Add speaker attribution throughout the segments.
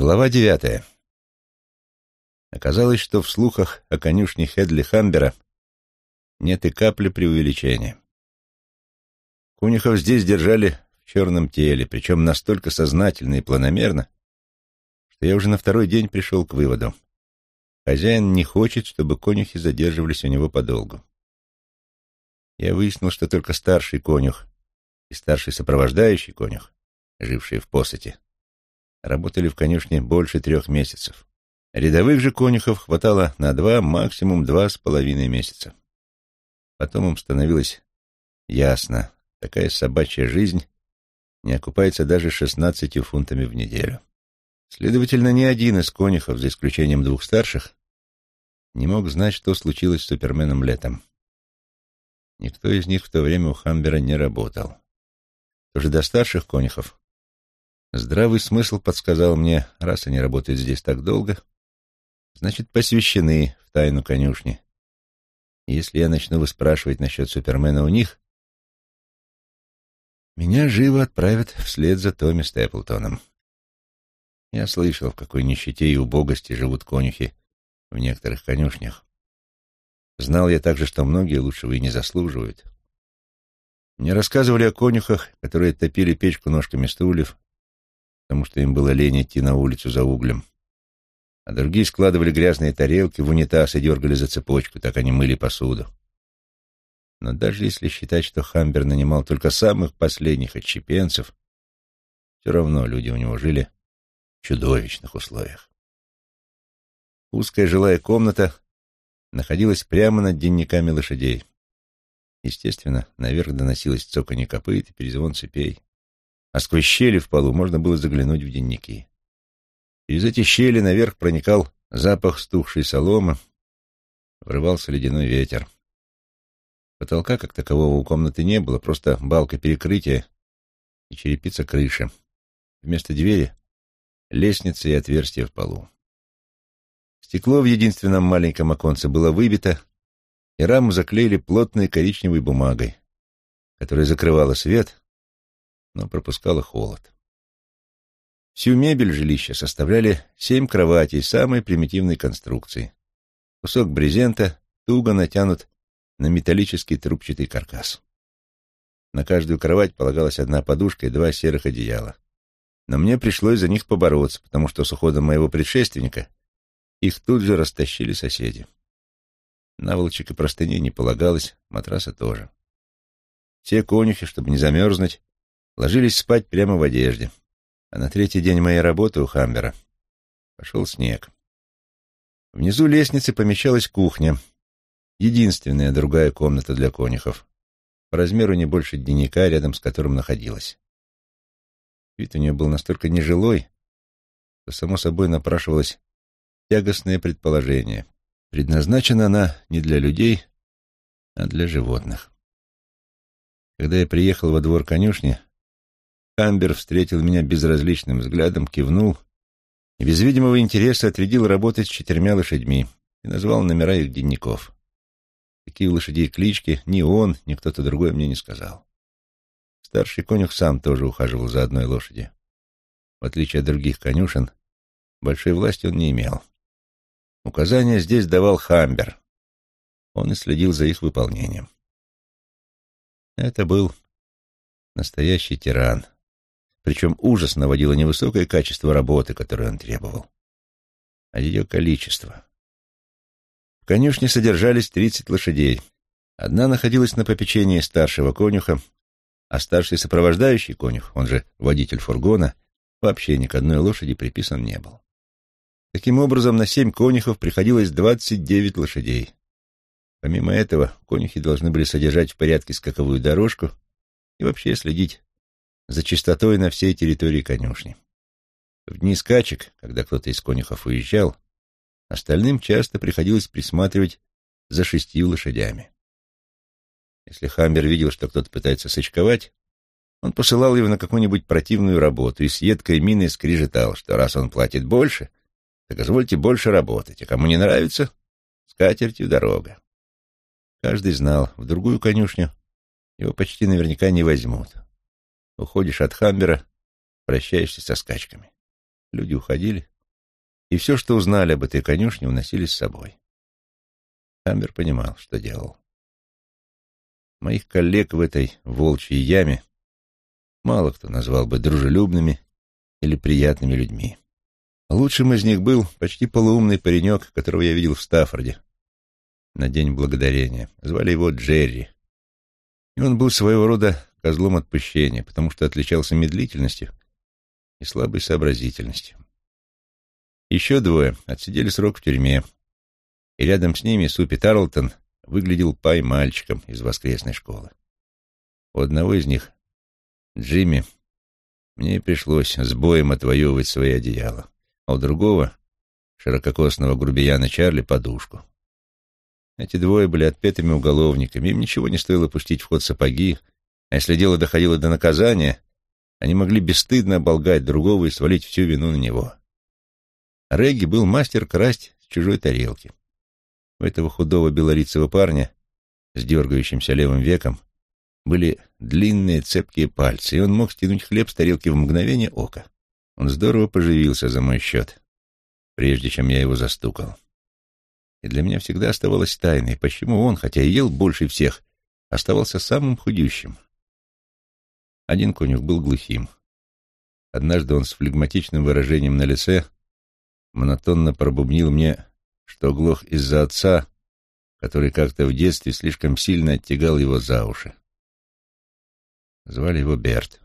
Speaker 1: Глава девятая. Оказалось, что в слухах о конюшне Хедли Хамбера нет и капли преувеличения. Кунихов здесь держали в черном теле, причем настолько сознательно и планомерно, что я уже на второй день пришел к выводу. Хозяин не хочет, чтобы конюхи задерживались у него подолгу. Я выяснил, что только старший конюх и старший сопровождающий конюх, жившие в посоте, работали в конюшне больше трех месяцев. Рядовых же конюхов хватало на два, максимум два с половиной месяца. Потом им становилось ясно, такая собачья жизнь не окупается даже шестнадцатью фунтами в неделю. Следовательно, ни один из конюхов, за исключением двух старших, не мог знать, что случилось с Суперменом летом. Никто из них в то время у Хамбера не работал. Тоже до старших конюхов Здравый смысл подсказал мне, раз они работают здесь так долго, значит, посвящены в тайну конюшни. Если я начну выспрашивать насчет Супермена у них, меня живо отправят вслед за Томми Степлтоном. Я слышал, в какой нищете и убогости живут конюхи в некоторых конюшнях. Знал я также, что многие лучшего и не заслуживают. Мне рассказывали о конюхах, которые топили печку ножками стульев, потому что им было лень идти на улицу за углем. А другие складывали грязные тарелки в унитаз и дергали за цепочку, так они мыли посуду. Но даже если считать, что Хамбер нанимал только самых последних отщепенцев, все равно люди у него жили в чудовищных условиях. Узкая жилая комната находилась прямо над денниками лошадей. Естественно, наверх доносилось цоканье копыт и перезвон цепей а сквозь щели в полу можно было заглянуть в дневники. Через эти щели наверх проникал запах стухшей соломы, врывался ледяной ветер. Потолка, как такового, у комнаты не было, просто балка перекрытия и черепица крыши. Вместо двери — лестница и отверстие в полу. Стекло в единственном маленьком оконце было выбито, и раму заклеили плотной коричневой бумагой, которая закрывала свет, но пропускала холод. Всю мебель жилища составляли семь кроватей самой примитивной конструкции. Кусок брезента туго натянут на металлический трубчатый каркас. На каждую кровать полагалась одна подушка и два серых одеяла. Но мне пришлось за них побороться, потому что с уходом моего предшественника их тут же растащили соседи. Наволочек и простыней не полагалось, матраса тоже. Все конюхи, чтобы не замерзнуть, ложились спать прямо в одежде. А на третий день моей работы у Хамбера пошел снег. Внизу лестницы помещалась кухня, единственная другая комната для конюхов, по размеру не больше дневника, рядом с которым находилась. Вид у нее был настолько нежилой, что, само собой, напрашивалось тягостное предположение. Предназначена она не для людей, а для животных. Когда я приехал во двор конюшни, Камбер встретил меня безразличным взглядом, кивнул и без видимого интереса отрядил работать с четырьмя лошадьми и назвал номера их дневников. Какие у лошадей клички, ни он, ни кто-то другой мне не сказал. Старший конюх сам тоже ухаживал за одной лошадью. В отличие от других конюшен, большой власти он не имел. Указания здесь давал Хамбер. Он и следил за их выполнением. Это был настоящий тиран. Причем ужас наводило не высокое качество работы, которую он требовал, а ее количество. В конюшне содержались тридцать лошадей. Одна находилась на попечении старшего конюха, а старший сопровождающий конюх, он же водитель фургона, вообще ни к одной лошади приписан не был. Таким образом, на семь конюхов приходилось двадцать девять лошадей. Помимо этого, конюхи должны были содержать в порядке скаковую дорожку и вообще следить за чистотой на всей территории конюшни. В дни скачек, когда кто-то из конюхов уезжал, остальным часто приходилось присматривать за шестью лошадями. Если Хамбер видел, что кто-то пытается сочковать, он посылал его на какую-нибудь противную работу и с едкой миной скрижетал, что раз он платит больше, так извольте больше работать, а кому не нравится, с дорога. Каждый знал, в другую конюшню его почти наверняка не возьмут. Уходишь от Хамбера, прощаешься со скачками. люди уходили, и все, что узнали об этой конюшне, уносили с собой. Хамбер понимал, что делал. Моих коллег в этой волчьей яме мало кто назвал бы дружелюбными или приятными людьми. Лучшим из них был почти полуумный паренек, которого я видел в Стаффорде на День Благодарения. Звали его Джерри. И он был своего рода козлом отпущения, потому что отличался медлительностью и слабой сообразительностью. Еще двое отсидели срок в тюрьме, и рядом с ними Супи Тарлтон выглядел пай-мальчиком из воскресной школы. У одного из них, Джимми, мне пришлось с боем отвоевывать свои одеяла, а у другого, ширококосного грубияна Чарли, подушку. Эти двое были отпетыми уголовниками, им ничего не стоило пустить в ход сапоги, а если дело доходило до наказания, они могли бесстыдно оболгать другого и свалить всю вину на него. Регги был мастер красть с чужой тарелки. У этого худого белорицего парня с дергающимся левым веком были длинные цепкие пальцы, и он мог стянуть хлеб с тарелки в мгновение ока. Он здорово поживился за мой счет, прежде чем я его застукал. И для меня всегда оставалось тайной, почему он, хотя и ел больше всех, оставался самым худющим. Один конюх был глухим. Однажды он с флегматичным выражением на лице монотонно пробубнил мне что глох из-за отца, который как-то в детстве слишком сильно оттягал его за уши. Звали его Берт.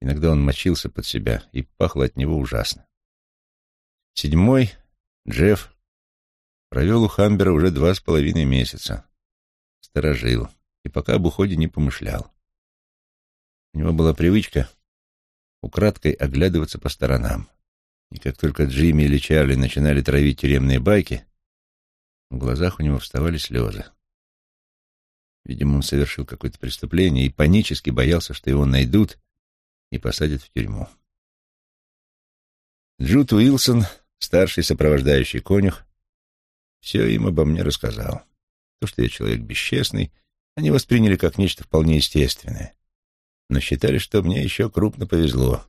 Speaker 1: Иногда он мочился под себя, и пахло от него ужасно. Седьмой, Джефф, провел у Хамбера уже два с половиной месяца. Сторожил, и пока об уходе не помышлял. У него была привычка украдкой оглядываться по сторонам. И как только Джимми или Чарли начинали травить тюремные байки, в глазах у него вставали слезы. Видимо, он совершил какое-то преступление и панически боялся, что его найдут и посадят в тюрьму. Джуд Уилсон, старший сопровождающий конюх, все им обо мне рассказал. То, что я человек бесчестный, они восприняли как нечто вполне естественное, но считали, что мне еще крупно повезло.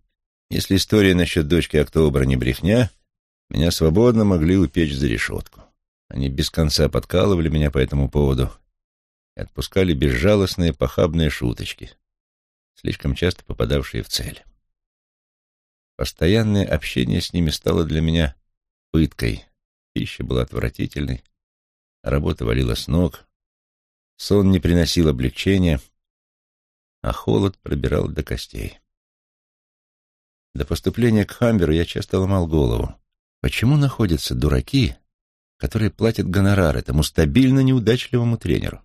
Speaker 1: Если история насчет дочки Октобра не брехня, меня свободно могли упечь за решетку. Они без конца подкалывали меня по этому поводу и отпускали безжалостные похабные шуточки, слишком часто попадавшие в цель. Постоянное общение с ними стало для меня пыткой. Пища была отвратительной, работа валила с ног, сон не приносил облегчения, а холод пробирал до костей. До поступления к Хамберу я часто ломал голову. Почему находятся дураки, которые платят гонорар этому стабильно неудачливому тренеру?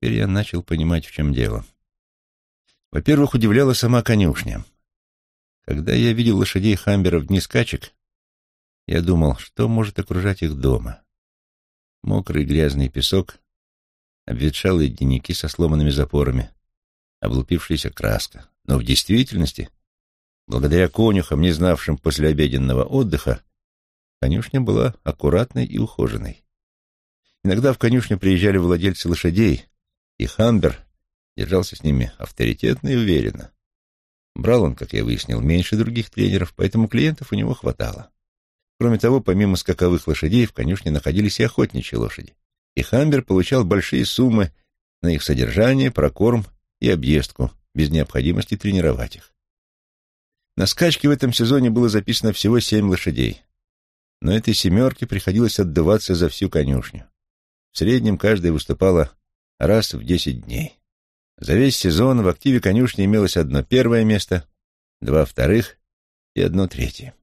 Speaker 1: Теперь я начал понимать, в чем дело. Во-первых, удивляла сама конюшня. Когда я видел лошадей Хамбера в дни скачек, я думал, что может окружать их дома. Мокрый грязный песок, обветшалые дневники со сломанными запорами, облупившаяся краска. Но в действительности Благодаря конюхам, не знавшим послеобеденного отдыха, конюшня была аккуратной и ухоженной. Иногда в конюшню приезжали владельцы лошадей, и Хамбер держался с ними авторитетно и уверенно. Брал он, как я выяснил, меньше других тренеров, поэтому клиентов у него хватало. Кроме того, помимо скаковых лошадей, в конюшне находились и охотничьи лошади. И Хамбер получал большие суммы на их содержание, прокорм и объездку, без необходимости тренировать их. На скачке в этом сезоне было записано всего семь лошадей. Но этой семерке приходилось отдуваться за всю конюшню. В среднем каждая выступала раз в десять дней. За весь сезон в активе конюшни имелось одно первое место, два вторых и одно третье.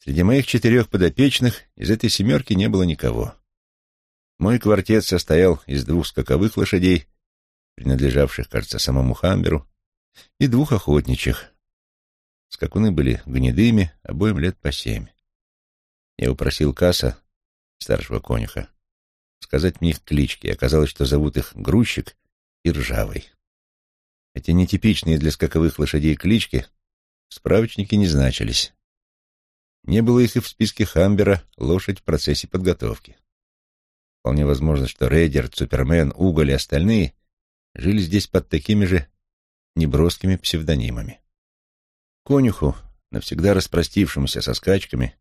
Speaker 1: Среди моих четырех подопечных из этой семерки не было никого. Мой квартет состоял из двух скаковых лошадей, принадлежавших, кажется, самому Хамберу, и двух охотничьих, Скакуны были гнедыми, обоим лет по семь. Я упросил Касса, старшего конюха, сказать мне их клички, оказалось, что зовут их Грузчик и Ржавый. Эти нетипичные для скаковых лошадей клички в справочнике не значились. Не было их и в списке Хамбера «Лошадь в процессе подготовки». Вполне возможно, что Рейдер, Супермен, Уголь и остальные жили здесь под такими же неброскими псевдонимами. Конюху, навсегда распростившемуся со скачками,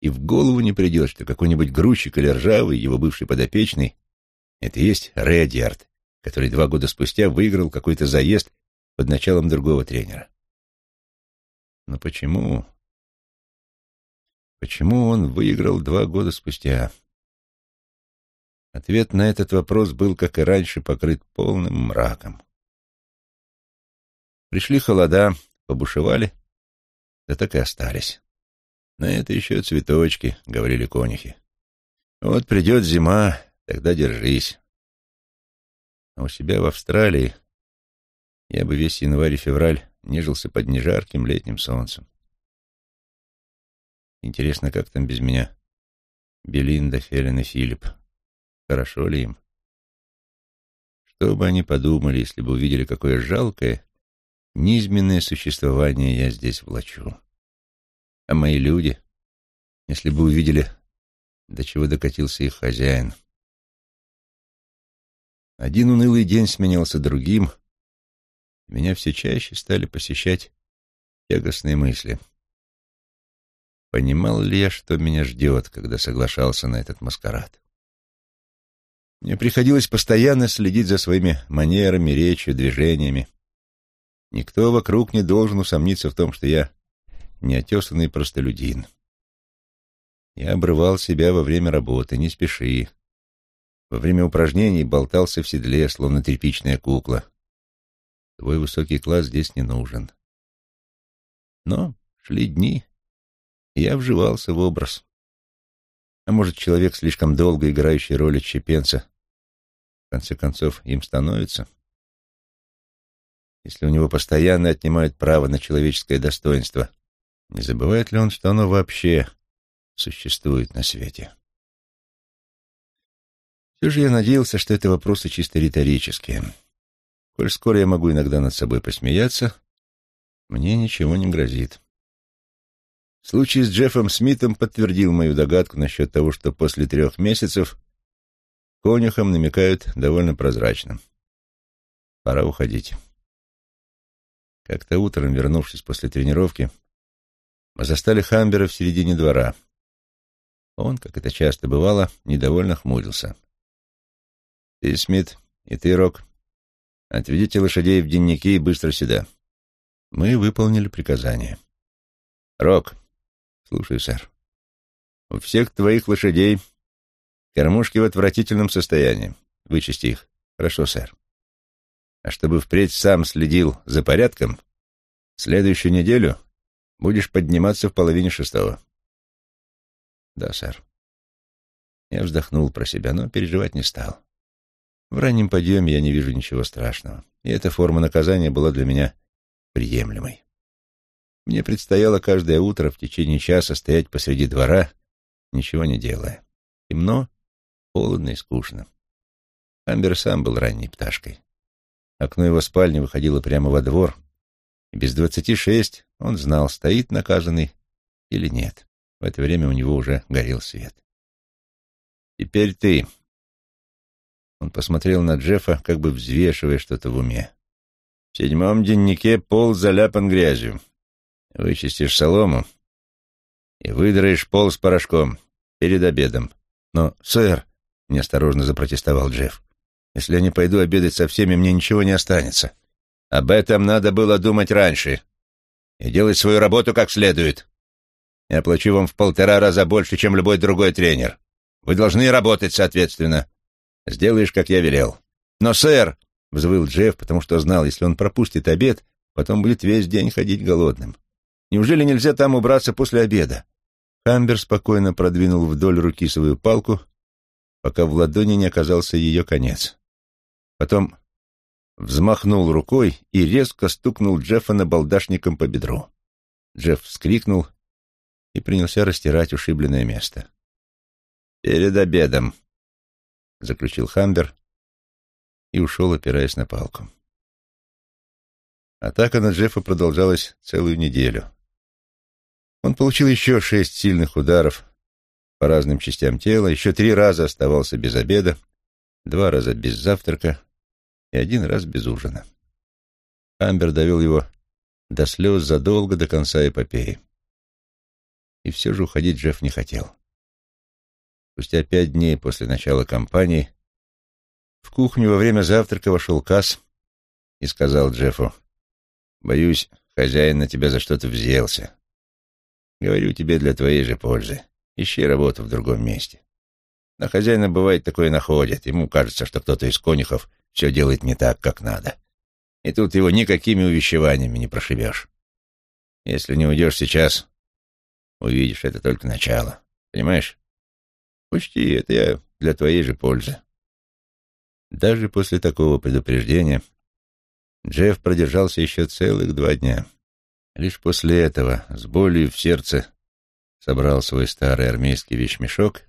Speaker 1: и в голову не придет, что какой-нибудь грузчик или ржавый, его бывший подопечный, это и есть Редиард, который два года спустя выиграл какой-то заезд под началом другого тренера. Но почему? Почему он выиграл два года спустя? Ответ на этот вопрос был, как и раньше, покрыт полным мраком. Пришли холода, побушевали, да так и остались. На это еще цветочки, — говорили конюхи. Вот придет зима, тогда держись. А у себя в Австралии я бы весь январь и февраль нежился под нежарким летним солнцем. Интересно, как там без меня Белинда, Фелин и Филипп. Хорошо ли им? Что бы они подумали, если бы увидели, какое жалкое, низменное существование я здесь влачу? А мои люди, если бы увидели, до чего докатился их хозяин. Один унылый день сменялся другим, меня все чаще стали посещать тягостные мысли. Понимал ли я, что меня ждет, когда соглашался на этот маскарад? Мне приходилось постоянно следить за своими манерами, речью, движениями. Никто вокруг не должен усомниться в том, что я неотесанный простолюдин. Я обрывал себя во время работы, не спеши. Во время упражнений болтался в седле, словно тряпичная кукла. Твой высокий класс здесь не нужен. Но шли дни, и я вживался в образ. А может, человек, слишком долго играющий роль отщепенца, в конце концов, им становится? Если у него постоянно отнимают право на человеческое достоинство, не забывает ли он, что оно вообще существует на свете? Все же я надеялся, что это вопросы чисто риторические. Коль скоро я могу иногда над собой посмеяться, мне ничего не грозит. Случай с Джеффом Смитом подтвердил мою догадку насчет того, что после трех месяцев конюхам намекают довольно прозрачно. Пора уходить. Как-то утром, вернувшись после тренировки, мы застали Хамбера в середине двора. Он, как это часто бывало, недовольно хмурился. «Ты, Смит, и ты, Рок, отведите лошадей в денники и быстро сюда». Мы выполнили приказание. «Рок, слушай, сэр, у всех твоих лошадей кормушки в отвратительном состоянии. Вычисти их. Хорошо, сэр. А чтобы впредь сам следил за порядком, следующую неделю Будешь подниматься в половине шестого. Да, сэр. Я вздохнул про себя, но переживать не стал. В раннем подъеме я не вижу ничего страшного, и эта форма наказания была для меня приемлемой. Мне предстояло каждое утро в течение часа стоять посреди двора, ничего не делая. Темно, холодно и скучно. Амбер сам был ранней пташкой. Окно его спальни выходило прямо во двор, и без двадцати шесть он знал, стоит наказанный или нет. В это время у него уже горел свет. «Теперь ты». Он посмотрел на Джеффа, как бы взвешивая что-то в уме. «В седьмом деннике пол заляпан грязью. Вычистишь солому и выдраешь пол с порошком перед обедом. Но, сэр, — неосторожно запротестовал Джефф, — если я не пойду обедать со всеми, мне ничего не останется. Об этом надо было думать раньше. И делать свою работу как следует. Я плачу вам в полтора раза больше, чем любой другой тренер. Вы должны работать соответственно. Сделаешь, как я велел. Но, сэр, — взвыл Джефф, потому что знал, если он пропустит обед, потом будет весь день ходить голодным. Неужели нельзя там убраться после обеда? Хамбер спокойно продвинул вдоль руки свою палку, пока в ладони не оказался ее конец. Потом взмахнул рукой и резко стукнул Джеффа набалдашником по бедру. Джефф вскрикнул и принялся растирать ушибленное место. «Перед обедом», — заключил Хамбер и ушел, опираясь на палку. Атака на Джеффа продолжалась целую неделю. Он получил еще шесть сильных ударов по разным частям тела, еще три раза оставался без обеда, два раза без завтрака, и один раз без ужина. Амбер довел его до слез задолго до конца эпопеи. И все же уходить Джефф не хотел. Спустя пять дней после начала кампании в кухню во время завтрака вошел Касс и сказал Джеффу, «Боюсь, хозяин на тебя за что-то взъелся. Говорю тебе для твоей же пользы. Ищи работу в другом месте. На хозяина бывает такое находит. Ему кажется, что кто-то из конюхов все делает не так, как надо. И тут его никакими увещеваниями не прошибешь. Если не уйдешь сейчас, увидишь, это только начало. Понимаешь? Учти, это я для твоей же пользы. Даже после такого предупреждения Джефф продержался еще целых два дня. Лишь после этого, с болью в сердце, собрал свой старый армейский вещмешок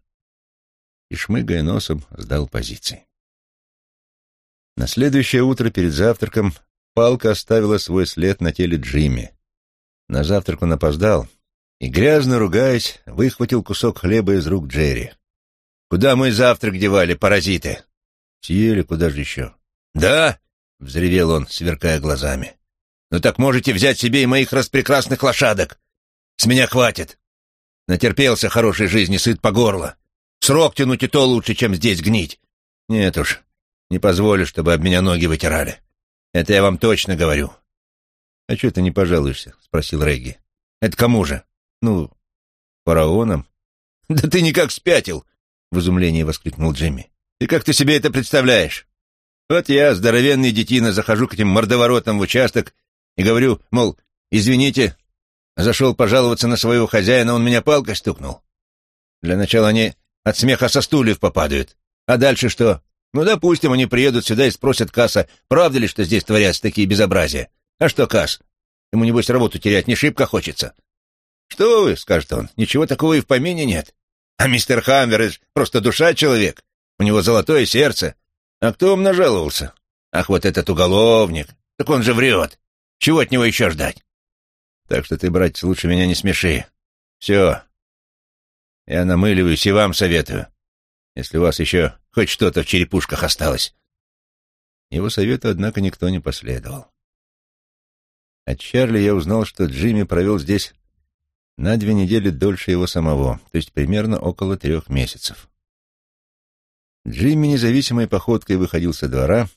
Speaker 1: и, шмыгая носом, сдал позиции. На следующее утро перед завтраком палка оставила свой след на теле Джимми. На завтрак он опоздал и, грязно ругаясь, выхватил кусок хлеба из рук Джерри. «Куда мой завтрак девали, паразиты?» «Съели, куда же еще?» «Да?» — взревел он, сверкая глазами. «Ну так можете взять себе и моих распрекрасных лошадок. С меня хватит. Натерпелся хорошей жизни, сыт по горло. Срок тянуть и то лучше, чем здесь гнить. Нет уж, не позволю, чтобы об меня ноги вытирали. Это я вам точно говорю. — А что ты не пожалуешься? — спросил Регги. — Это кому же? — Ну, фараонам. — Да ты никак спятил! — в изумлении воскликнул Джимми. — И как ты себе это представляешь? Вот я, здоровенный детина, захожу к этим мордоворотам в участок и говорю, мол, извините, зашел пожаловаться на своего хозяина, он меня палкой стукнул. Для начала они от смеха со стульев попадают. А дальше что? Ну, допустим, они приедут сюда и спросят Касса, правда ли, что здесь творятся такие безобразия. А что, Касс? Ему, небось, работу терять не шибко хочется. Что вы, скажет он, ничего такого и в помине нет. А мистер Хаммер — просто душа человек. У него золотое сердце. А кто вам нажаловался? Ах, вот этот уголовник. Так он же врет. Чего от него еще ждать? Так что ты, братец, лучше меня не смеши. Все, я намыливаюсь и вам советую, если у вас еще хоть что-то в черепушках осталось. Его совету, однако, никто не последовал. От Чарли я узнал, что Джимми провел здесь на две недели дольше его самого, то есть примерно около трех месяцев. Джимми независимой походкой выходил со двора,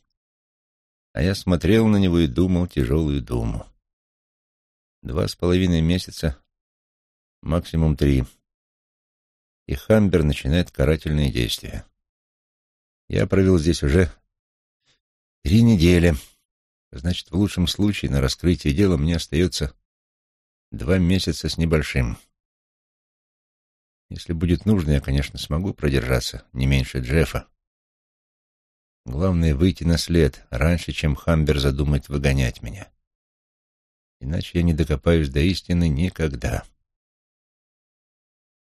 Speaker 1: а я смотрел на него и думал тяжелую думу. Два с половиной месяца, максимум три — и Хамбер начинает карательные действия. Я провел здесь уже три недели. Значит, в лучшем случае на раскрытие дела мне остается два месяца с небольшим. Если будет нужно, я, конечно, смогу продержаться не меньше Джеффа. Главное — выйти на след раньше, чем Хамбер задумает выгонять меня. Иначе я не докопаюсь до истины никогда.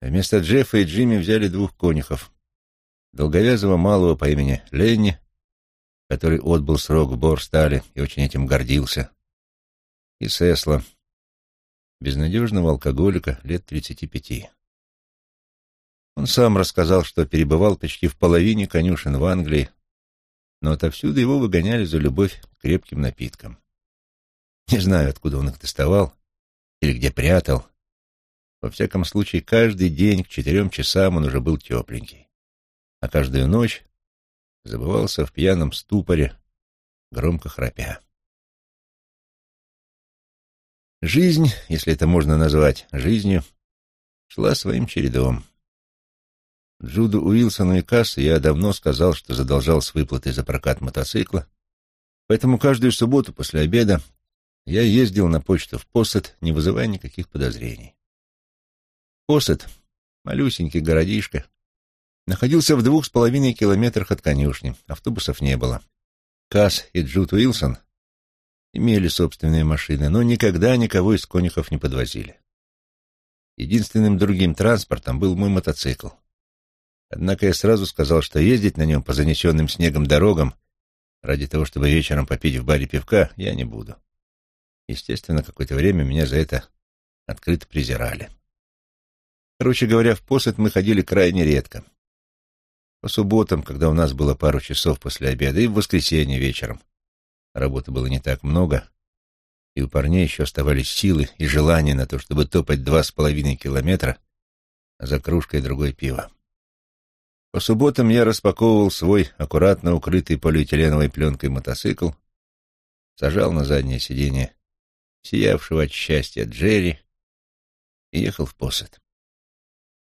Speaker 1: Вместо Джеффа и Джимми взяли двух конюхов. Долговязого малого по имени Ленни, который отбыл срок в Борстале и очень этим гордился, и Сесла, безнадежного алкоголика лет тридцати пяти. Он сам рассказал, что перебывал почти в половине конюшен в Англии, но отовсюду его выгоняли за любовь к крепким напиткам. Не знаю, откуда он их доставал или где прятал, во всяком случае, каждый день к четырем часам он уже был тепленький, а каждую ночь забывался в пьяном ступоре, громко храпя. Жизнь, если это можно назвать жизнью, шла своим чередом. Джуду Уилсону и Кассу я давно сказал, что задолжал с выплатой за прокат мотоцикла, поэтому каждую субботу после обеда я ездил на почту в Посад, не вызывая никаких подозрений. Посет, малюсенький городишко, находился в двух с половиной километрах от конюшни. Автобусов не было. Касс и Джуд Уилсон имели собственные машины, но никогда никого из конюхов не подвозили. Единственным другим транспортом был мой мотоцикл. Однако я сразу сказал, что ездить на нем по занесенным снегом дорогам ради того, чтобы вечером попить в баре пивка, я не буду. Естественно, какое-то время меня за это открыто презирали. Короче говоря, в посад мы ходили крайне редко. По субботам, когда у нас было пару часов после обеда, и в воскресенье вечером. Работы было не так много. и у парней еще оставались силы и желание на то, чтобы топать два с половиной километра за кружкой другой пива. По субботам я распаковывал свой аккуратно укрытый полиэтиленовой пленкой мотоцикл, сажал на заднее сиденье сиявшего от счастья Джерри и ехал в посад.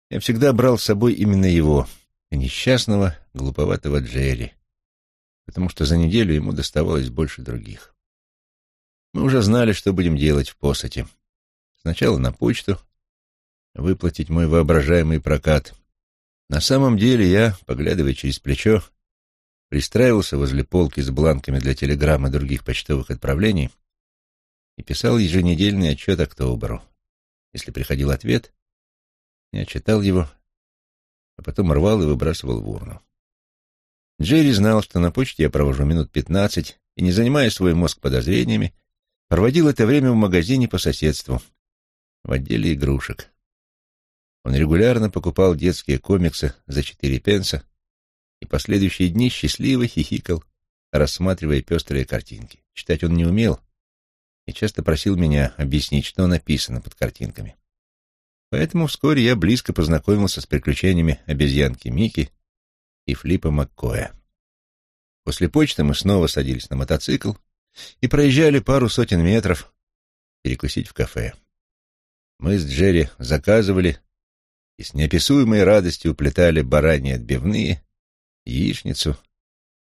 Speaker 1: Я всегда брал с собой именно его, несчастного, глуповатого Джерри, потому что за неделю ему доставалось больше других. Мы уже знали, что будем делать в посоте. Сначала на почту, выплатить мой воображаемый прокат. На самом деле я, поглядывая через плечо, пристраивался возле полки с бланками для телеграмм и других почтовых отправлений и писал еженедельный отчет Октоберу. Если приходил ответ, я читал его, а потом рвал и выбрасывал в урну. Джерри знал, что на почте я провожу минут пятнадцать, и, не занимая свой мозг подозрениями, проводил это время в магазине по соседству, в отделе игрушек. Он регулярно покупал детские комиксы за четыре пенса и последующие дни счастливо хихикал, рассматривая пестрые картинки. Читать он не умел и часто просил меня объяснить, что написано под картинками. Поэтому вскоре я близко познакомился с приключениями обезьянки Мики и Флипа Маккоя. После почты мы снова садились на мотоцикл и проезжали пару сотен метров перекусить в кафе. Мы с Джерри заказывали и с неописуемой радостью уплетали бараньи отбивные, яичницу,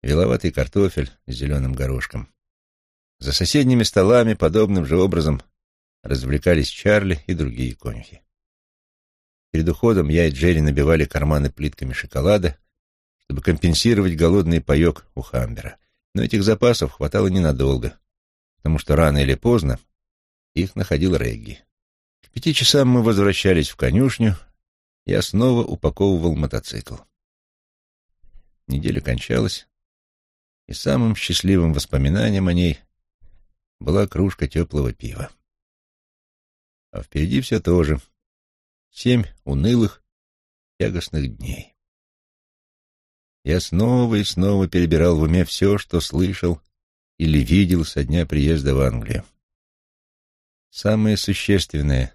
Speaker 1: веловатый картофель с зеленым горошком. За соседними столами подобным же образом развлекались Чарли и другие конюхи. Перед уходом я и Джерри набивали карманы плитками шоколада, чтобы компенсировать голодный паек у Хамбера. Но этих запасов хватало ненадолго, потому что рано или поздно их находил Регги. К пяти часам мы возвращались в конюшню, я снова упаковывал мотоцикл. Неделя кончалась, и самым счастливым воспоминанием о ней была кружка теплого пива. А впереди все то же. Семь унылых, тягостных дней. Я снова и снова перебирал в уме все, что слышал или видел со дня приезда в Англию. Самое существенное,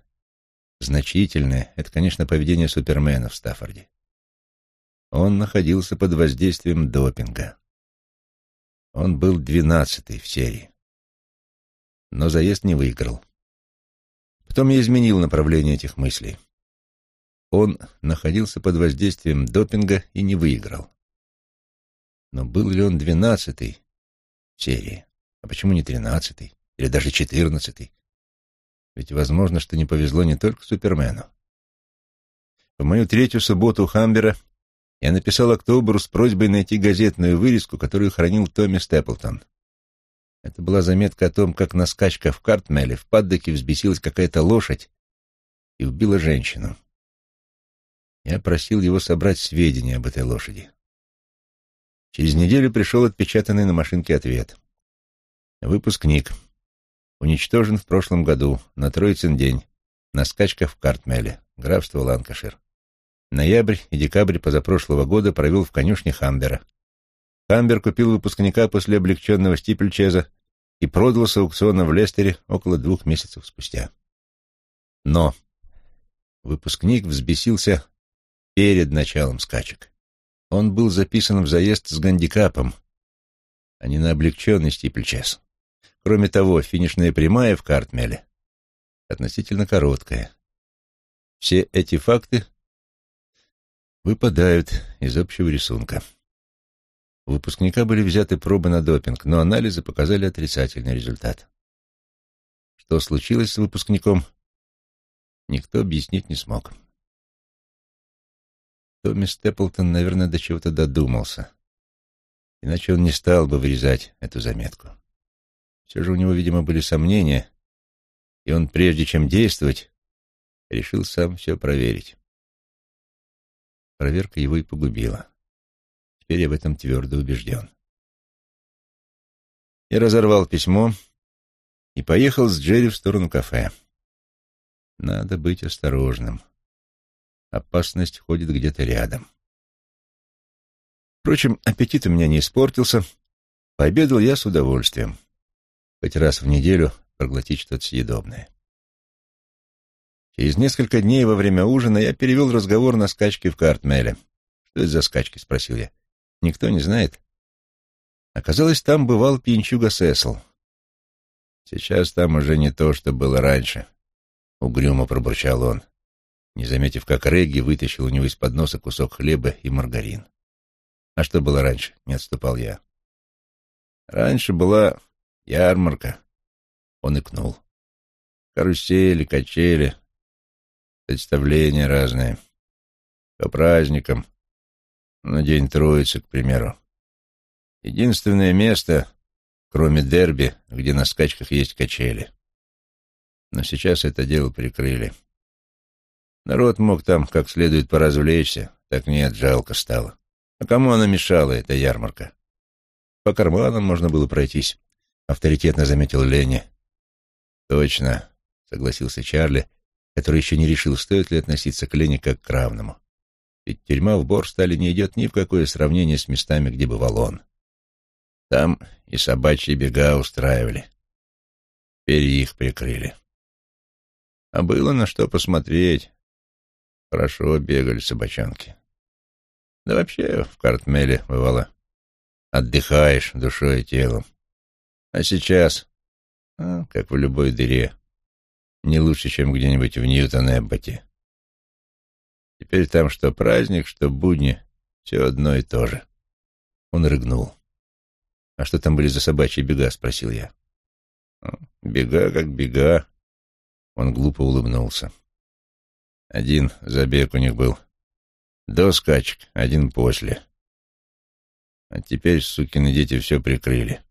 Speaker 1: значительное — это, конечно, поведение Супермена в Стаффорде. Он находился под воздействием допинга. Он был двенадцатый в серии. Но заезд не выиграл. Потом я изменил направление этих мыслей. Он находился под воздействием допинга и не выиграл. Но был ли он двенадцатый в серии? А почему не тринадцатый? Или даже четырнадцатый? Ведь возможно, что не повезло не только Супермену. В мою третью субботу у Хамбера я написал Октоберу с просьбой найти газетную вырезку, которую хранил Томми Степлтон. Это была заметка о том, как на скачках в Картмеле в паддоке взбесилась какая-то лошадь и убила женщину. Я просил его собрать сведения об этой лошади. Через неделю пришел отпечатанный на машинке ответ. Выпускник. Уничтожен в прошлом году, на Троицын день, на скачках в Картмеле, графство Ланкашир. Ноябрь и декабрь позапрошлого года провел в конюшне Хамбера. Хамбер купил выпускника после облегченного стипельчеза и продал с аукциона в Лестере около двух месяцев спустя. Но выпускник взбесился перед началом скачек. Он был записан в заезд с гандикапом, а не на облегченный стипльчес. Кроме того, финишная прямая в Картмеле относительно короткая. Все эти факты выпадают из общего рисунка. У выпускника были взяты пробы на допинг, но анализы показали отрицательный результат. Что случилось с выпускником, никто объяснить не смог. Томми Степлтон, наверное, до чего-то додумался. Иначе он не стал бы вырезать эту заметку. Все же у него, видимо, были сомнения, и он, прежде чем действовать, решил сам все проверить. Проверка его и погубила. Теперь я в этом твердо убежден. Я разорвал письмо и поехал с Джерри в сторону кафе. Надо быть осторожным. Опасность ходит где-то рядом. Впрочем, аппетит у меня не испортился. Пообедал я с удовольствием. Хоть раз в неделю проглотить что-то съедобное. Через несколько дней во время ужина я перевел разговор на скачки в Картмеле. «Что это за скачки?» — спросил я. «Никто не знает?» Оказалось, там бывал пьянчуга Сесл. Сейчас там уже не то, что было раньше. Угрюмо пробурчал он, не заметив, как Регги вытащил у него из-под носа кусок хлеба и маргарин. А что было раньше? Не отступал я. Раньше была ярмарка. Он икнул. Карусели, качели, представления разные. По праздникам. На День Троицы, к примеру. Единственное место, кроме дерби, где на скачках есть качели. Но сейчас это дело прикрыли. Народ мог там как следует поразвлечься, так нет, жалко стало. А кому она мешала, эта ярмарка? По карманам можно было пройтись, авторитетно заметил Ленни. Точно, согласился Чарли, который еще не решил, стоит ли относиться к Лене как к равному. Ведь тюрьма в Борстале не идет ни в какое сравнение с местами, где бывал он. Там и собачьи бега устраивали. Теперь их прикрыли. А было на что посмотреть. Хорошо бегали собачонки. Да вообще в Картмеле бывало. Отдыхаешь душой и телом. А сейчас, а, как в любой дыре, не лучше, чем где-нибудь в Ньютон-Эбботе. Теперь там что праздник, что будни, все одно и то же. Он рыгнул. «А что там были за собачьи бега?» — спросил я. «Бега как бега». Он глупо улыбнулся. Один забег у них был до скачек, один после. А теперь сукины дети все прикрыли.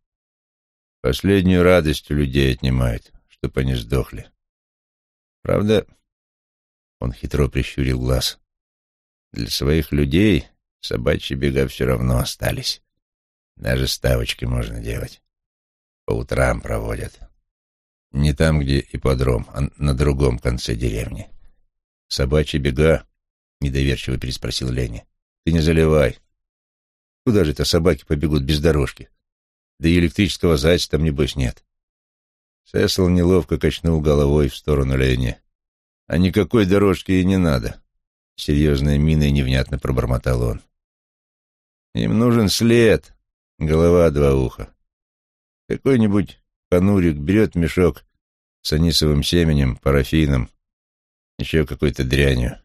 Speaker 1: Последнюю радость у людей отнимают, чтоб они сдохли. Правда, он хитро прищурил глаз. Для своих людей собачьи бега все равно остались. Даже ставочки можно делать. По утрам проводят. Не там, где ипподром, а на другом конце деревни. Собачьи бега? Недоверчиво переспросил Леня. Ты не заливай. Куда же это собаки побегут без дорожки? Да и электрического зайца там, небось, нет. Сесл неловко качнул головой в сторону Лени. А никакой дорожки и не надо. Серьезная мина и невнятно пробормотал он. Им нужен след, голова два уха. Какой-нибудь понурик берет мешок с анисовым семенем, парафином, еще какой-то дрянью,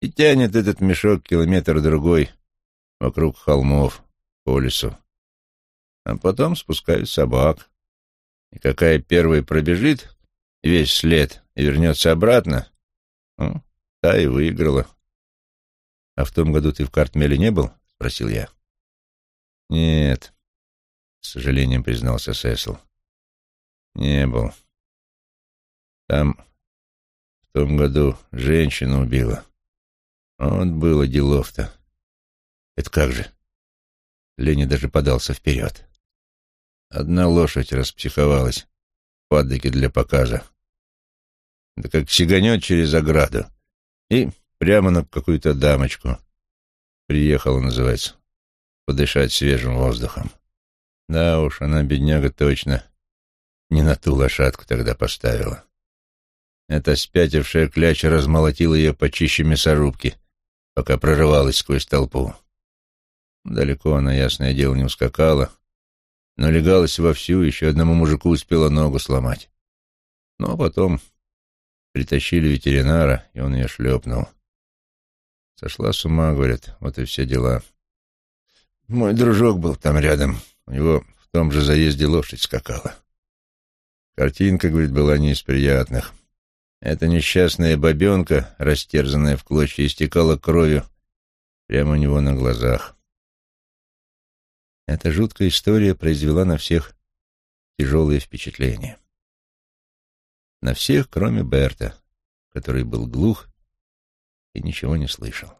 Speaker 1: и тянет этот мешок километр-другой вокруг холмов, по лесу. А потом спускают собак. И какая первой пробежит весь след и вернется обратно, ну, та и выиграла. — А в том году ты в Картмеле не был? — спросил я. «Нет», — с сожалением признался Сесл. «Не был. Там в том году женщину убила. Вот было делов-то. Это как же?» Леня даже подался вперед. Одна лошадь распсиховалась в падоке для показа. Да как сиганет через ограду. И прямо на какую-то дамочку. Приехала, называется подышать свежим воздухом. Да уж, она, бедняга, точно не на ту лошадку тогда поставила. Эта спятившая кляча размолотила ее почище мясорубки, пока прорывалась сквозь толпу. Далеко она, ясное дело, не ускакала, но легалась вовсю, еще одному мужику успела ногу сломать. Но потом притащили ветеринара, и он ее шлепнул. Сошла с ума, говорят, вот и все дела. Мой дружок был там рядом. У него в том же заезде лошадь скакала. Картинка, говорит, была не из приятных. Эта несчастная бабенка, растерзанная в клочья, истекала кровью прямо у него на глазах. Эта жуткая история произвела на всех тяжелые впечатления. На всех, кроме Берта, который был глух и ничего не слышал.